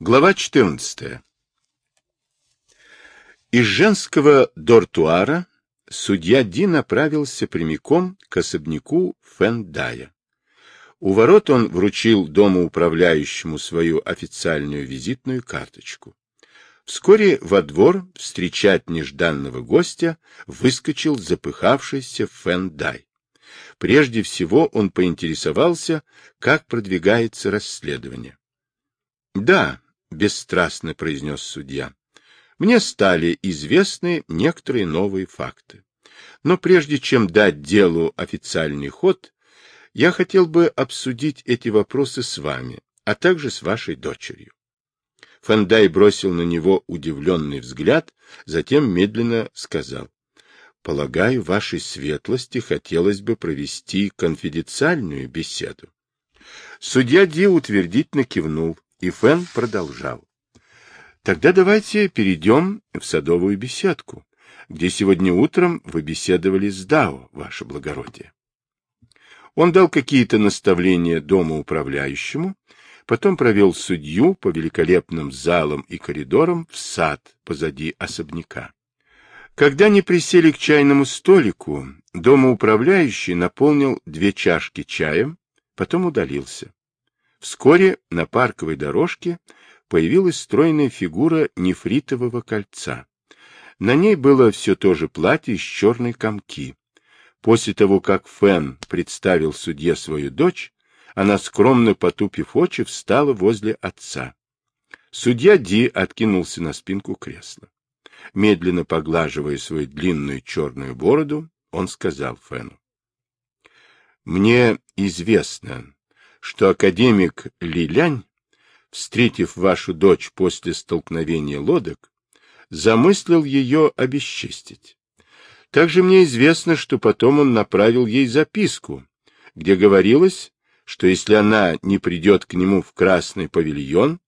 Глава 14. Из женского дортуара судья Ди направился прямиком к особняку Фендая. У ворот он вручил дому управляющему свою официальную визитную карточку. Вскоре во двор встречать нежданного гостя выскочил запыхавшийся Фендай. Прежде всего он поинтересовался, как продвигается расследование. — Да, — бесстрастно произнес судья, — мне стали известны некоторые новые факты. Но прежде чем дать делу официальный ход, я хотел бы обсудить эти вопросы с вами, а также с вашей дочерью. Фандай бросил на него удивленный взгляд, затем медленно сказал. Полагаю, вашей светлости хотелось бы провести конфиденциальную беседу. Судья Ди утвердительно кивнул, и Фэн продолжал. Тогда давайте перейдем в садовую беседку, где сегодня утром вы беседовали с Дао, ваше благородие. Он дал какие-то наставления дому управляющему, потом провел судью по великолепным залам и коридорам в сад позади особняка. Когда они присели к чайному столику, домоуправляющий наполнил две чашки чаем, потом удалился. Вскоре на парковой дорожке появилась стройная фигура нефритового кольца. На ней было все то же платье из черной комки. После того, как Фен представил судье свою дочь, она, скромно потупив очи, встала возле отца. Судья Ди откинулся на спинку кресла. Медленно поглаживая свою длинную черную бороду, он сказал Фену. «Мне известно, что академик Лилянь, встретив вашу дочь после столкновения лодок, замыслил ее обесчестить. Также мне известно, что потом он направил ей записку, где говорилось, что если она не придет к нему в красный павильон,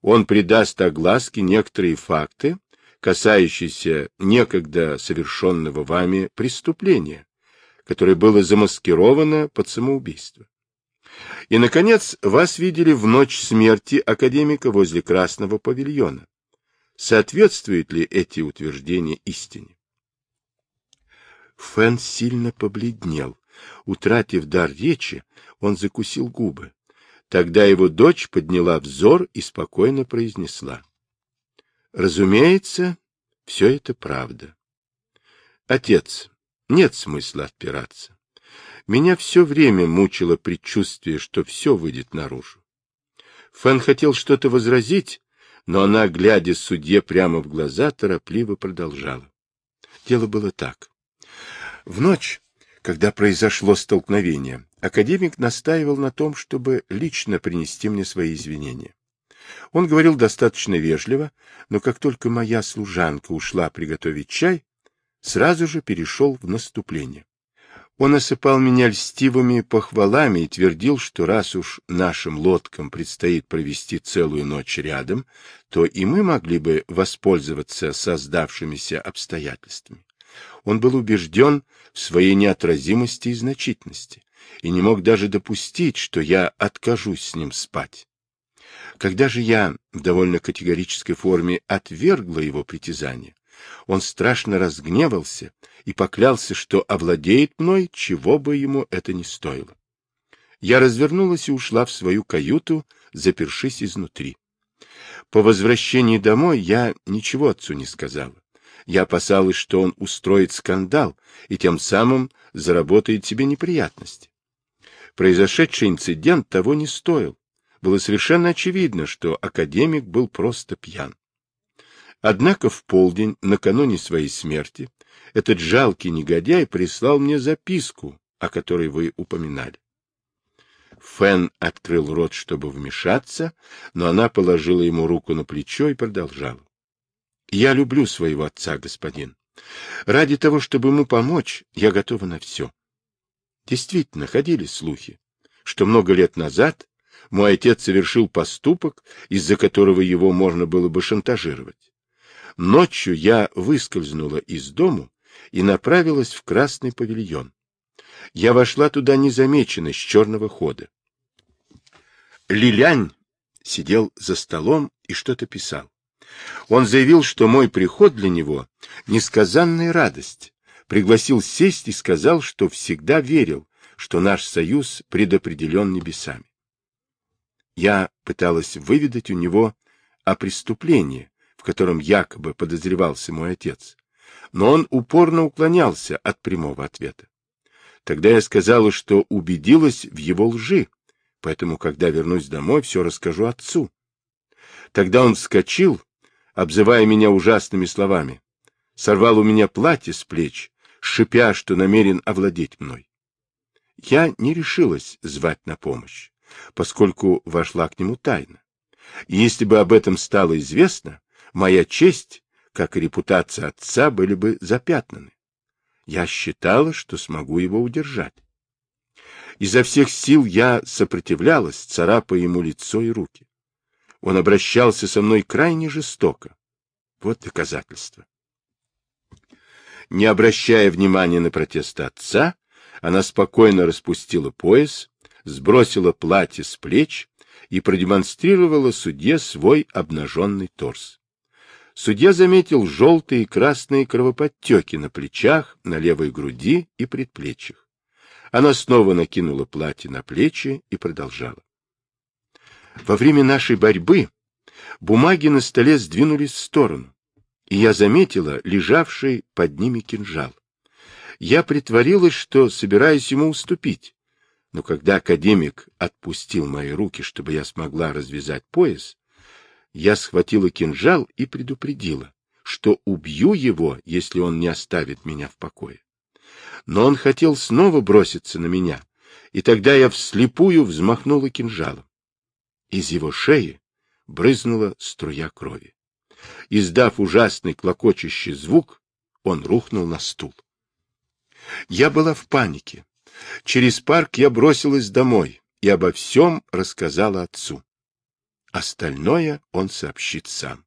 он придаст огласке некоторые факты, касающиеся некогда совершенного вами преступления, которое было замаскировано под самоубийство. И, наконец, вас видели в ночь смерти академика возле Красного павильона. Соответствуют ли эти утверждения истине? Фэн сильно побледнел. Утратив дар речи, он закусил губы. Тогда его дочь подняла взор и спокойно произнесла. Разумеется, все это правда. Отец, нет смысла отпираться. Меня все время мучило предчувствие, что все выйдет наружу. Фэн хотел что-то возразить, но она, глядя судье прямо в глаза, торопливо продолжала. Дело было так. В ночь, когда произошло столкновение, академик настаивал на том, чтобы лично принести мне свои извинения. Он говорил достаточно вежливо, но как только моя служанка ушла приготовить чай, сразу же перешел в наступление. Он осыпал меня льстивыми похвалами и твердил, что раз уж нашим лодкам предстоит провести целую ночь рядом, то и мы могли бы воспользоваться создавшимися обстоятельствами. Он был убежден в своей неотразимости и значительности и не мог даже допустить, что я откажусь с ним спать. Когда же я в довольно категорической форме отвергла его притязание, он страшно разгневался и поклялся, что овладеет мной, чего бы ему это ни стоило. Я развернулась и ушла в свою каюту, запершись изнутри. По возвращении домой я ничего отцу не сказала. Я опасалась, что он устроит скандал и тем самым заработает себе неприятности. Произошедший инцидент того не стоил. Было совершенно очевидно, что академик был просто пьян. Однако в полдень, накануне своей смерти, этот жалкий негодяй прислал мне записку, о которой вы упоминали. Фен открыл рот, чтобы вмешаться, но она положила ему руку на плечо и продолжала. — Я люблю своего отца, господин. Ради того, чтобы ему помочь, я готова на все. Действительно, ходили слухи, что много лет назад мой отец совершил поступок, из-за которого его можно было бы шантажировать. Ночью я выскользнула из дому и направилась в красный павильон. Я вошла туда незамеченно с черного хода. Лилянь сидел за столом и что-то писал. Он заявил, что мой приход для него — несказанная радость, пригласил сесть и сказал, что всегда верил, что наш союз предопределен небесами. Я пыталась выведать у него о преступлении, в котором якобы подозревался мой отец, но он упорно уклонялся от прямого ответа. Тогда я сказала, что убедилась в его лжи, поэтому, когда вернусь домой, все расскажу отцу. Тогда он вскочил, обзывая меня ужасными словами, сорвал у меня платье с плеч, шипя, что намерен овладеть мной. Я не решилась звать на помощь, поскольку вошла к нему тайно. Если бы об этом стало известно, моя честь, как и репутация отца, были бы запятнаны. Я считала, что смогу его удержать. Изо всех сил я сопротивлялась, царапая ему лицо и руки. Он обращался со мной крайне жестоко. Вот доказательство. Не обращая внимания на протест отца, она спокойно распустила пояс, сбросила платье с плеч и продемонстрировала судье свой обнаженный торс. Судья заметил желтые и красные кровоподтеки на плечах, на левой груди и предплечьях. Она снова накинула платье на плечи и продолжала. Во время нашей борьбы бумаги на столе сдвинулись в сторону, и я заметила лежавший под ними кинжал. Я притворилась, что собираюсь ему уступить, но когда академик отпустил мои руки, чтобы я смогла развязать пояс, я схватила кинжал и предупредила, что убью его, если он не оставит меня в покое. Но он хотел снова броситься на меня, и тогда я вслепую взмахнула кинжалом. Из его шеи брызнула струя крови. Издав ужасный клокочущий звук, он рухнул на стул. Я была в панике. Через парк я бросилась домой и обо всем рассказала отцу. Остальное он сообщит сам.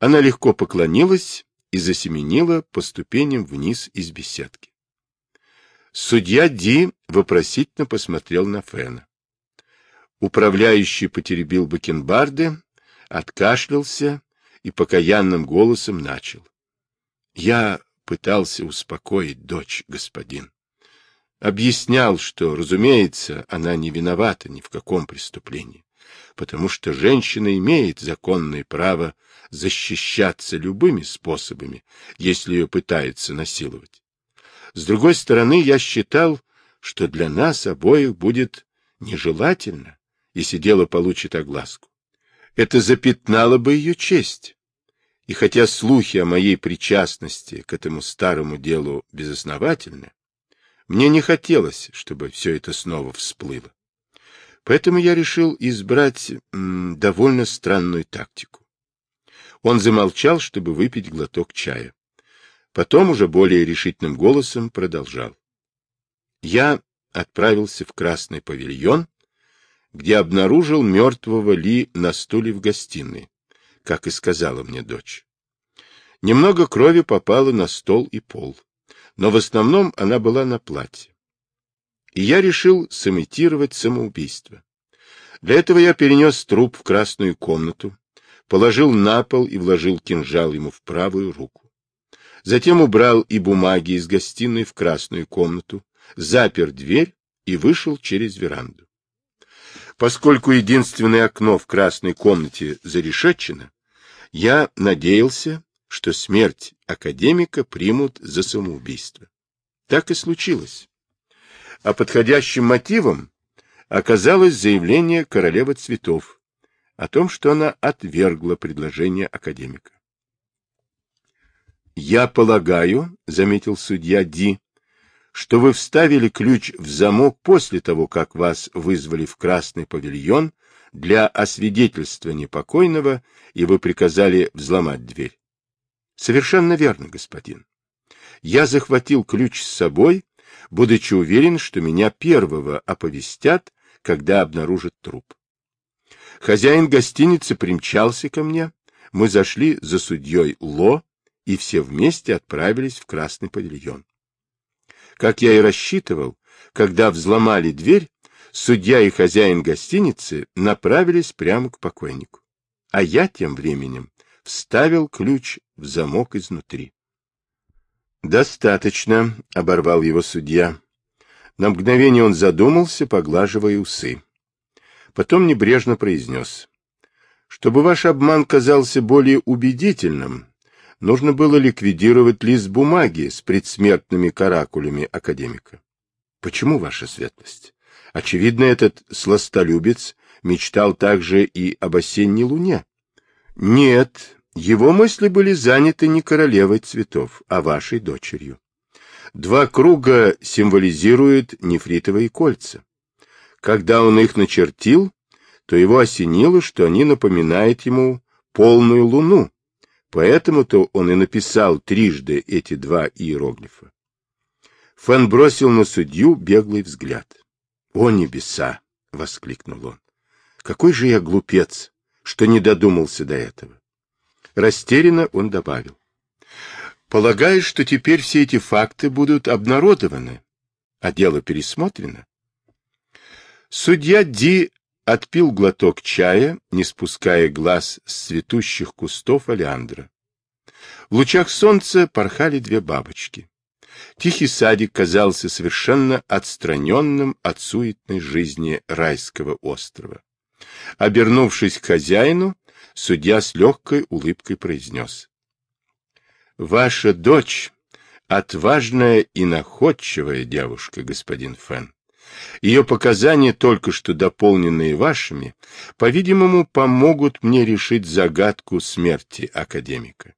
Она легко поклонилась и засеменила по ступеням вниз из беседки. Судья Ди вопросительно посмотрел на Фена. Управляющий потеребил бакенбарды, откашлялся и покаянным голосом начал. — Я пытался успокоить дочь, господин. Объяснял, что, разумеется, она не виновата ни в каком преступлении, потому что женщина имеет законное право защищаться любыми способами, если ее пытаются насиловать. С другой стороны, я считал, что для нас обоих будет нежелательно, если дело получит огласку. Это запятнало бы ее честь. И хотя слухи о моей причастности к этому старому делу безосновательны, мне не хотелось, чтобы все это снова всплыло. Поэтому я решил избрать довольно странную тактику. Он замолчал, чтобы выпить глоток чая. Потом уже более решительным голосом продолжал. Я отправился в Красный павильон где обнаружил мертвого Ли на стуле в гостиной, как и сказала мне дочь. Немного крови попало на стол и пол, но в основном она была на платье. И я решил сымитировать самоубийство. Для этого я перенес труп в красную комнату, положил на пол и вложил кинжал ему в правую руку. Затем убрал и бумаги из гостиной в красную комнату, запер дверь и вышел через веранду. Поскольку единственное окно в красной комнате зарешетчено, я надеялся, что смерть академика примут за самоубийство. Так и случилось. А подходящим мотивом оказалось заявление королевы цветов о том, что она отвергла предложение академика. «Я полагаю, — заметил судья Ди, что вы вставили ключ в замок после того, как вас вызвали в Красный павильон для освидетельствования покойного, и вы приказали взломать дверь. Совершенно верно, господин. Я захватил ключ с собой, будучи уверен, что меня первого оповестят, когда обнаружат труп. Хозяин гостиницы примчался ко мне, мы зашли за судьей Ло, и все вместе отправились в Красный павильон. Как я и рассчитывал, когда взломали дверь, судья и хозяин гостиницы направились прямо к покойнику. а я тем временем вставил ключ в замок изнутри. «Достаточно», — оборвал его судья. На мгновение он задумался, поглаживая усы. Потом небрежно произнес. «Чтобы ваш обман казался более убедительным, нужно было ликвидировать лист бумаги с предсмертными каракулями академика. Почему ваша светлость? Очевидно, этот сластолюбец мечтал также и об осенней луне. Нет, его мысли были заняты не королевой цветов, а вашей дочерью. Два круга символизируют нефритовые кольца. Когда он их начертил, то его осенило, что они напоминают ему полную луну, поэтому-то он и написал трижды эти два иероглифа. Фэн бросил на судью беглый взгляд. — О небеса! — воскликнул он. — Какой же я глупец, что не додумался до этого! Растерянно он добавил. Полагаешь, что теперь все эти факты будут обнародованы, а дело пересмотрено? Судья Ди отпил глоток чая, не спуская глаз с цветущих кустов олеандра. В лучах солнца порхали две бабочки. Тихий садик казался совершенно отстраненным от суетной жизни райского острова. Обернувшись к хозяину, судья с легкой улыбкой произнес. «Ваша дочь — отважная и находчивая девушка, господин Фен. Ее показания, только что дополненные вашими, по-видимому, помогут мне решить загадку смерти академика.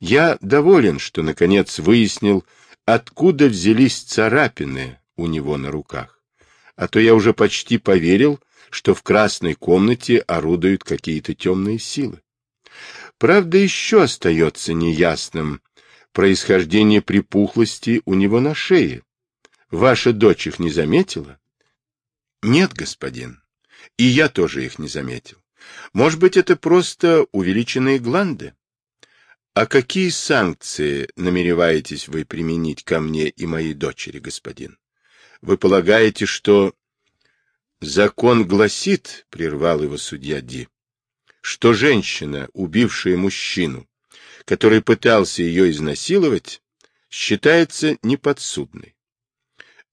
Я доволен, что, наконец, выяснил, откуда взялись царапины у него на руках. А то я уже почти поверил, что в красной комнате орудуют какие-то темные силы. Правда, еще остается неясным происхождение припухлости у него на шее. Ваша дочь их не заметила? Нет, господин. И я тоже их не заметил. Может быть, это просто увеличенные гланды? А какие санкции намереваетесь вы применить ко мне и моей дочери, господин? Вы полагаете, что Закон гласит, — прервал его судья Ди, — что женщина, убившая мужчину, который пытался ее изнасиловать, считается неподсудной.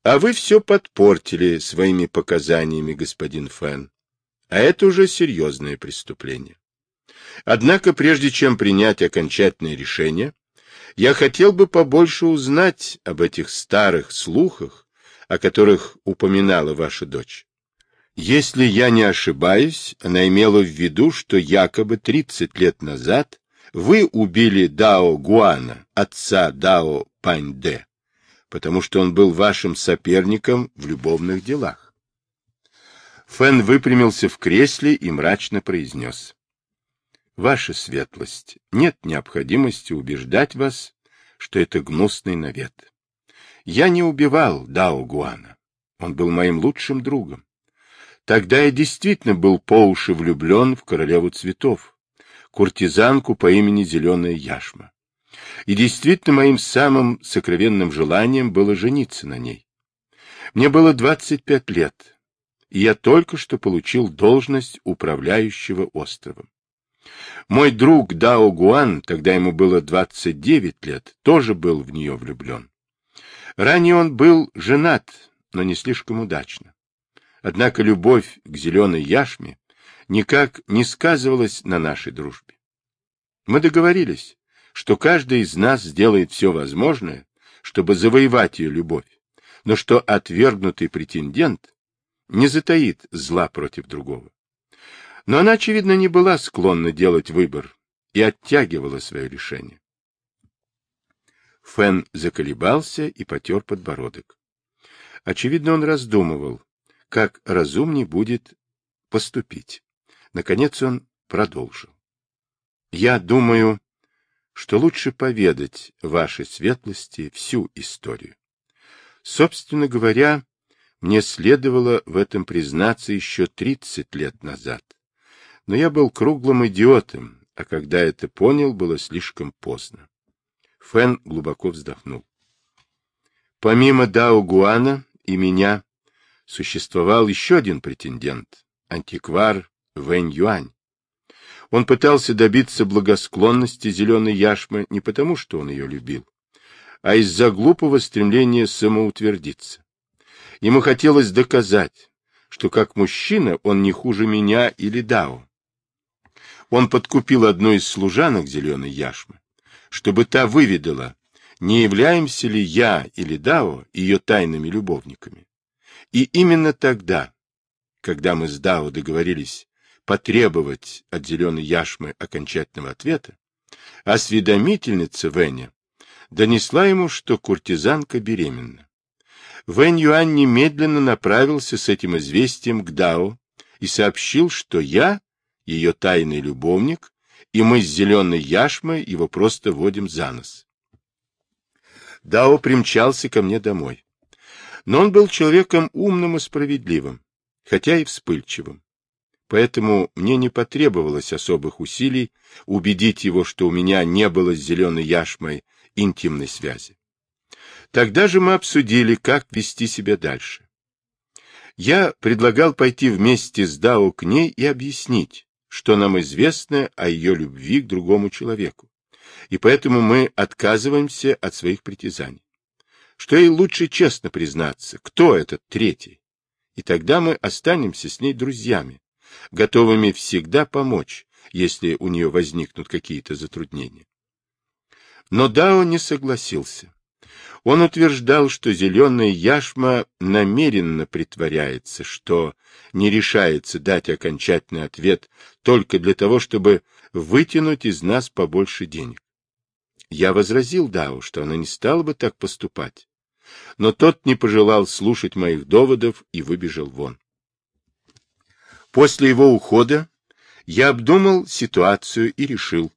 А вы все подпортили своими показаниями, господин Фэн. А это уже серьезное преступление. Однако, прежде чем принять окончательное решение, я хотел бы побольше узнать об этих старых слухах, о которых упоминала ваша дочь. Если я не ошибаюсь, она имела в виду, что якобы 30 лет назад вы убили Дао Гуана, отца Дао Паньде, потому что он был вашим соперником в любовных делах. Фэн выпрямился в кресле и мрачно произнес. Ваша светлость, нет необходимости убеждать вас, что это гнусный навет. Я не убивал Дао Гуана. Он был моим лучшим другом. Тогда я действительно был по уши влюблен в королеву цветов, куртизанку по имени Зеленая Яшма. И действительно моим самым сокровенным желанием было жениться на ней. Мне было 25 лет, и я только что получил должность управляющего островом. Мой друг Дао Гуан, тогда ему было 29 лет, тоже был в нее влюблен. Ранее он был женат, но не слишком удачно. Однако любовь к зеленой яшме никак не сказывалась на нашей дружбе. Мы договорились, что каждый из нас сделает все возможное, чтобы завоевать ее любовь, но что отвергнутый претендент не затаит зла против другого. Но она, очевидно, не была склонна делать выбор и оттягивала свое решение. Фэн заколебался и потер подбородок. Очевидно, он раздумывал, как разумней будет поступить. Наконец он продолжил. Я думаю, что лучше поведать вашей светлости всю историю. Собственно говоря, мне следовало в этом признаться еще 30 лет назад. Но я был круглым идиотом, а когда это понял, было слишком поздно. Фэн глубоко вздохнул. Помимо Дао Гуана и меня, существовал еще один претендент, антиквар Вэнь Юань. Он пытался добиться благосклонности зеленой яшмы не потому, что он ее любил, а из-за глупого стремления самоутвердиться. Ему хотелось доказать, что как мужчина он не хуже меня или Дао. Он подкупил одну из служанок зеленой яшмы, чтобы та выведала, не являемся ли я или Дао ее тайными любовниками. И именно тогда, когда мы с Дао договорились потребовать от зеленой яшмы окончательного ответа, осведомительница Веня донесла ему, что куртизанка беременна. Вэнь Юань немедленно направился с этим известием к Дао и сообщил, что я ее тайный любовник, и мы с зеленой яшмой его просто водим за нос. Дао примчался ко мне домой. Но он был человеком умным и справедливым, хотя и вспыльчивым. Поэтому мне не потребовалось особых усилий убедить его, что у меня не было с зеленой яшмой интимной связи. Тогда же мы обсудили, как вести себя дальше. Я предлагал пойти вместе с Дао к ней и объяснить, что нам известно о ее любви к другому человеку, и поэтому мы отказываемся от своих притязаний. Что ей лучше честно признаться, кто этот третий, и тогда мы останемся с ней друзьями, готовыми всегда помочь, если у нее возникнут какие-то затруднения. Но Дао не согласился. Он утверждал, что зеленая яшма намеренно притворяется, что не решается дать окончательный ответ только для того, чтобы вытянуть из нас побольше денег. Я возразил Дао, что она не стала бы так поступать, но тот не пожелал слушать моих доводов и выбежал вон. После его ухода я обдумал ситуацию и решил,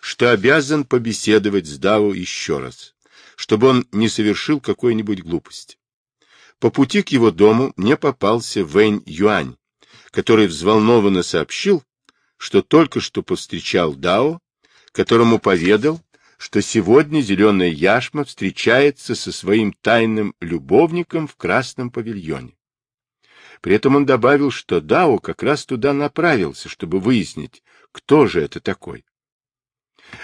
что обязан побеседовать с Дао еще раз, чтобы он не совершил какой-нибудь глупости. По пути к его дому мне попался Вэнь Юань, который взволнованно сообщил, что только что повстречал Дао, которому поведал, что сегодня зеленая яшма встречается со своим тайным любовником в красном павильоне. При этом он добавил, что Дао как раз туда направился, чтобы выяснить, кто же это такой.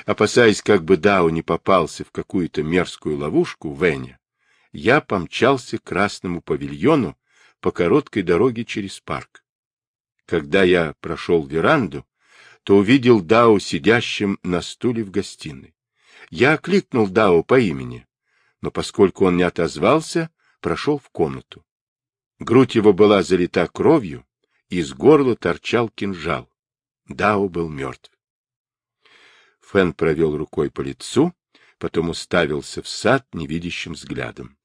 Опасаясь, как бы Дао не попался в какую-то мерзкую ловушку Веня, я помчался к красному павильону по короткой дороге через парк. Когда я прошел веранду, то увидел Дао сидящим на стуле в гостиной. Я окликнул Дао по имени, но поскольку он не отозвался, прошел в комнату. Грудь его была залита кровью, из горла торчал кинжал. Дао был мертв. Фэн провел рукой по лицу, потом уставился в сад невидящим взглядом.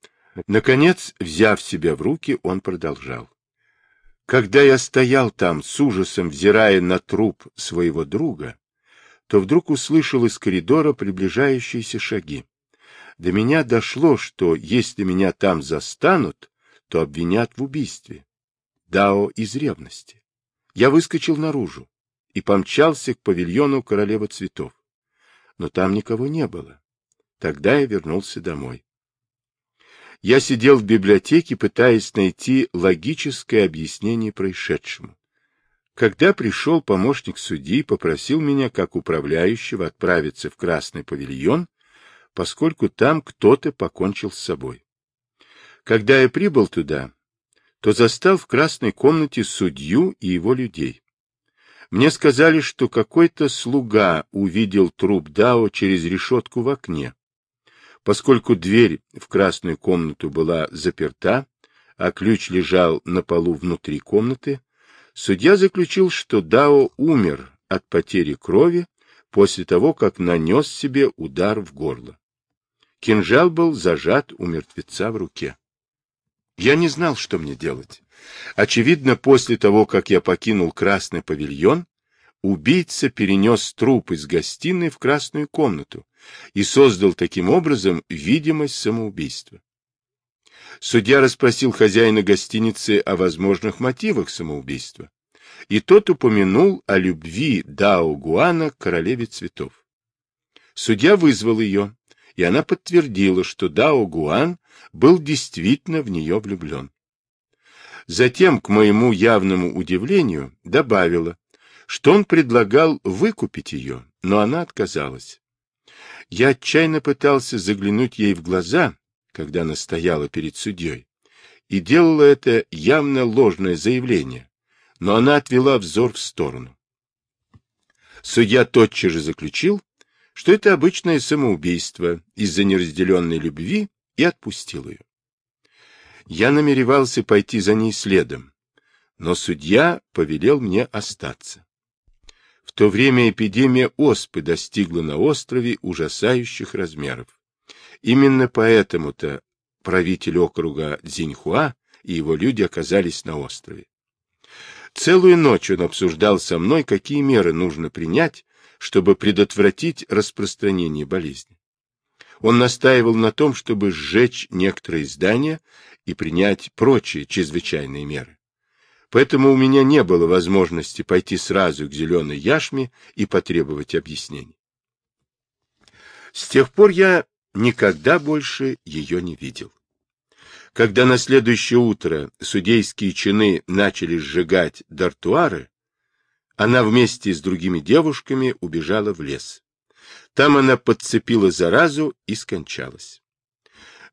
Наконец, взяв себя в руки, он продолжал. Когда я стоял там, с ужасом взирая на труп своего друга, то вдруг услышал из коридора приближающиеся шаги. До меня дошло, что если меня там застанут, то обвинят в убийстве. Дао из ревности. Я выскочил наружу и помчался к павильону королевы цветов. Но там никого не было. Тогда я вернулся домой. Я сидел в библиотеке, пытаясь найти логическое объяснение происшедшему. Когда пришел помощник судьи, попросил меня, как управляющего, отправиться в Красный павильон, поскольку там кто-то покончил с собой. Когда я прибыл туда, то застал в красной комнате судью и его людей. Мне сказали, что какой-то слуга увидел труп Дао через решетку в окне. Поскольку дверь в красную комнату была заперта, а ключ лежал на полу внутри комнаты, Судья заключил, что Дао умер от потери крови после того, как нанес себе удар в горло. Кинжал был зажат у мертвеца в руке. Я не знал, что мне делать. Очевидно, после того, как я покинул красный павильон, убийца перенес труп из гостиной в красную комнату и создал таким образом видимость самоубийства. Судья расспросил хозяина гостиницы о возможных мотивах самоубийства, и тот упомянул о любви Дао Гуана к королеве цветов. Судья вызвал ее, и она подтвердила, что Дао Гуан был действительно в нее влюблен. Затем, к моему явному удивлению, добавила, что он предлагал выкупить ее, но она отказалась. Я отчаянно пытался заглянуть ей в глаза, когда она стояла перед судьей, и делала это явно ложное заявление, но она отвела взор в сторону. Судья тотчас же заключил, что это обычное самоубийство из-за неразделенной любви и отпустил ее. Я намеревался пойти за ней следом, но судья повелел мне остаться. В то время эпидемия оспы достигла на острове ужасающих размеров. Именно поэтому-то правитель округа Дзиньхуа и его люди оказались на острове. Целую ночь он обсуждал со мной, какие меры нужно принять, чтобы предотвратить распространение болезни. Он настаивал на том, чтобы сжечь некоторые здания и принять прочие чрезвычайные меры. Поэтому у меня не было возможности пойти сразу к зеленой яшме и потребовать объяснений. С тех пор я никогда больше ее не видел. Когда на следующее утро судейские чины начали сжигать дартуары, она вместе с другими девушками убежала в лес. Там она подцепила заразу и скончалась.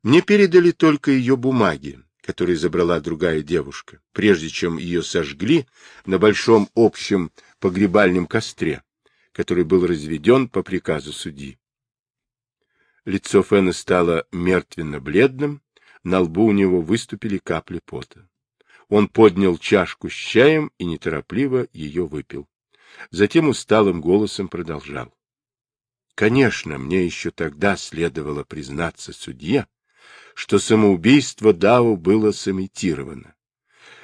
Мне передали только ее бумаги, которые забрала другая девушка, прежде чем ее сожгли на большом общем погребальном костре, который был разведен по приказу судьи. Лицо Фэна стало мертвенно-бледным, на лбу у него выступили капли пота. Он поднял чашку с чаем и неторопливо ее выпил. Затем усталым голосом продолжал. Конечно, мне еще тогда следовало признаться судье, что самоубийство Дао было сымитировано.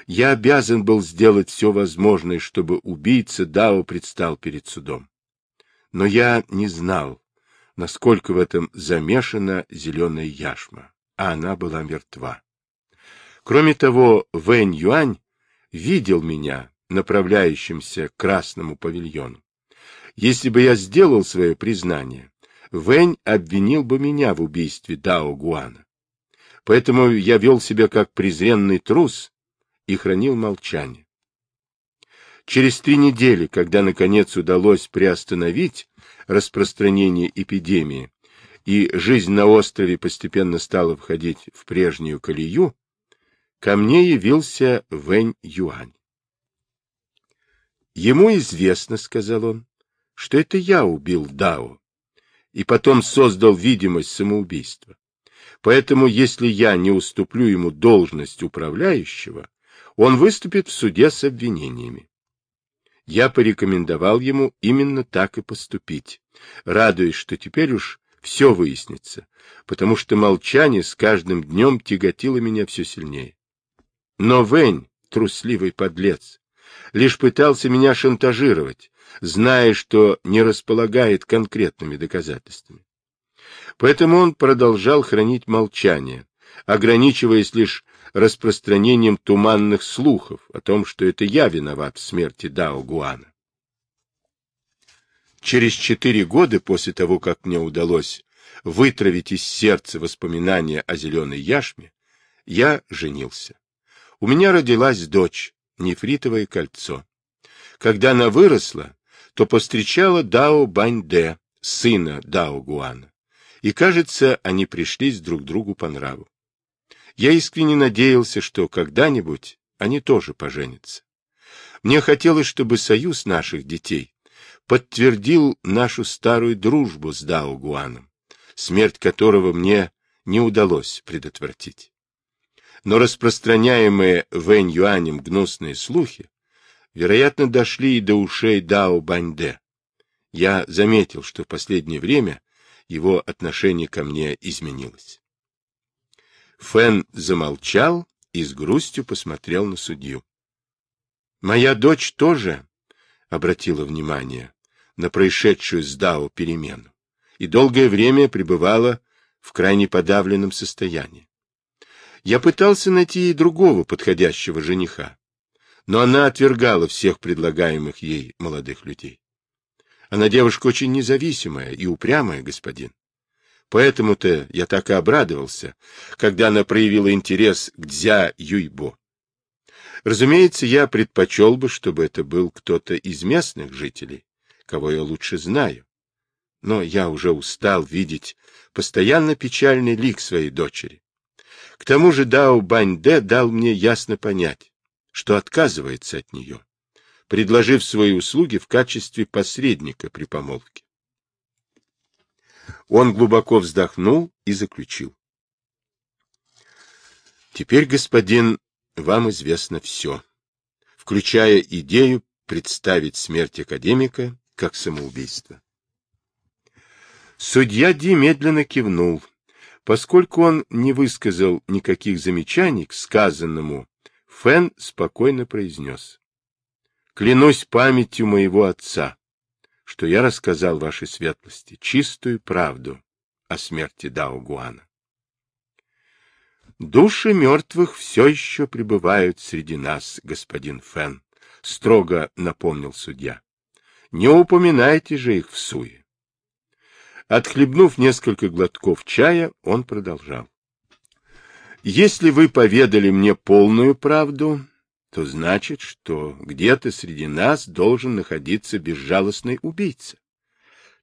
Я обязан был сделать все возможное, чтобы убийца Дао предстал перед судом. Но я не знал, насколько в этом замешана зеленая яшма, а она была мертва. Кроме того, Вэнь Юань видел меня, направляющимся к красному павильону. Если бы я сделал свое признание, Вэнь обвинил бы меня в убийстве Дао Гуана. Поэтому я вел себя как презренный трус и хранил молчание. Через три недели, когда наконец удалось приостановить распространение эпидемии, и жизнь на острове постепенно стала входить в прежнюю колею, ко мне явился Вэнь Юань. Ему известно, — сказал он, — что это я убил Дао, и потом создал видимость самоубийства. Поэтому, если я не уступлю ему должность управляющего, он выступит в суде с обвинениями. Я порекомендовал ему именно так и поступить, радуясь, что теперь уж все выяснится, потому что молчание с каждым днем тяготило меня все сильнее. Но Вэнь, трусливый подлец, лишь пытался меня шантажировать, зная, что не располагает конкретными доказательствами. Поэтому он продолжал хранить молчание, ограничиваясь лишь распространением туманных слухов о том, что это я виноват в смерти Дао Гуана. Через четыре года после того, как мне удалось вытравить из сердца воспоминания о зеленой яшме, я женился. У меня родилась дочь, нефритовое кольцо. Когда она выросла, то повстречала Дао Баньде, сына Дао Гуана, и, кажется, они пришлись друг другу по нраву. Я искренне надеялся, что когда-нибудь они тоже поженятся. Мне хотелось, чтобы союз наших детей подтвердил нашу старую дружбу с Дао Гуаном, смерть которого мне не удалось предотвратить. Но распространяемые Вэнь Юанем гнусные слухи, вероятно, дошли и до ушей Дао Баньде. Я заметил, что в последнее время его отношение ко мне изменилось. Фэн замолчал и с грустью посмотрел на судью. Моя дочь тоже обратила внимание на происшедшую с Дао перемену и долгое время пребывала в крайне подавленном состоянии. Я пытался найти ей другого подходящего жениха, но она отвергала всех предлагаемых ей молодых людей. Она девушка очень независимая и упрямая, господин. Поэтому-то я так и обрадовался, когда она проявила интерес к Дзя Юйбо. Разумеется, я предпочел бы, чтобы это был кто-то из местных жителей, кого я лучше знаю. Но я уже устал видеть постоянно печальный лик своей дочери. К тому же Дао Баньде дал мне ясно понять, что отказывается от нее, предложив свои услуги в качестве посредника при помолвке. Он глубоко вздохнул и заключил. Теперь, господин, вам известно все, включая идею представить смерть академика как самоубийство. Судья Ди медленно кивнул. Поскольку он не высказал никаких замечаний к сказанному, Фэн спокойно произнес. «Клянусь памятью моего отца, что я рассказал вашей светлости чистую правду о смерти Дао Гуана. Души мертвых все еще пребывают среди нас, господин Фэн, — строго напомнил судья. Не упоминайте же их в суе. Отхлебнув несколько глотков чая, он продолжал. Если вы поведали мне полную правду, то значит, что где-то среди нас должен находиться безжалостный убийца.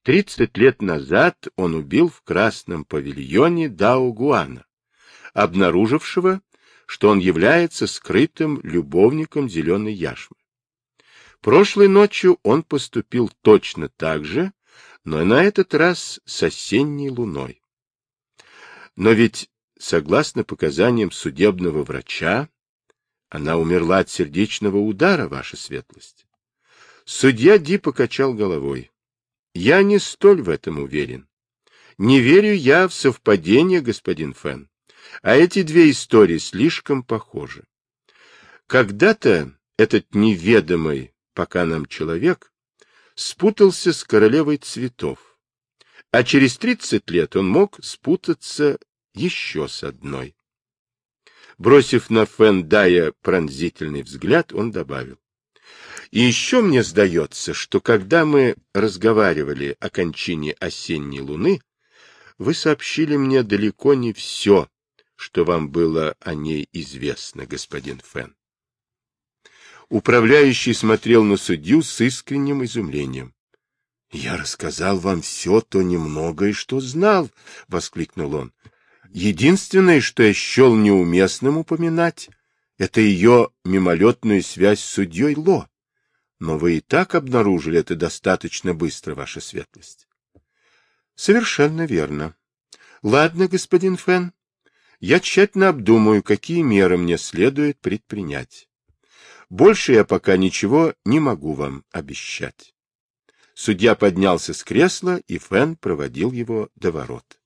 Тридцать лет назад он убил в красном павильоне Дао Гуана обнаружившего, что он является скрытым любовником зеленой яшмы. Прошлой ночью он поступил точно так же, но на этот раз с осенней луной. Но ведь, согласно показаниям судебного врача, она умерла от сердечного удара, ваша светлость. Судья Ди покачал головой. Я не столь в этом уверен. Не верю я в совпадение, господин Фэн. А эти две истории слишком похожи. Когда-то этот неведомый пока нам человек спутался с королевой цветов, а через тридцать лет он мог спутаться еще с одной. Бросив на Фендая пронзительный взгляд, он добавил. И еще мне сдается, что когда мы разговаривали о кончине осенней луны, вы сообщили мне далеко не все, что вам было о ней известно, господин Фен. Управляющий смотрел на судью с искренним изумлением. — Я рассказал вам все то немногое, что знал, — воскликнул он. — Единственное, что я счел неуместным упоминать, это ее мимолетную связь с судьей Ло. Но вы и так обнаружили это достаточно быстро, ваша светлость. — Совершенно верно. — Ладно, господин Фен, я тщательно обдумаю, какие меры мне следует предпринять. Больше я пока ничего не могу вам обещать. Судья поднялся с кресла, и Фэн проводил его до ворот.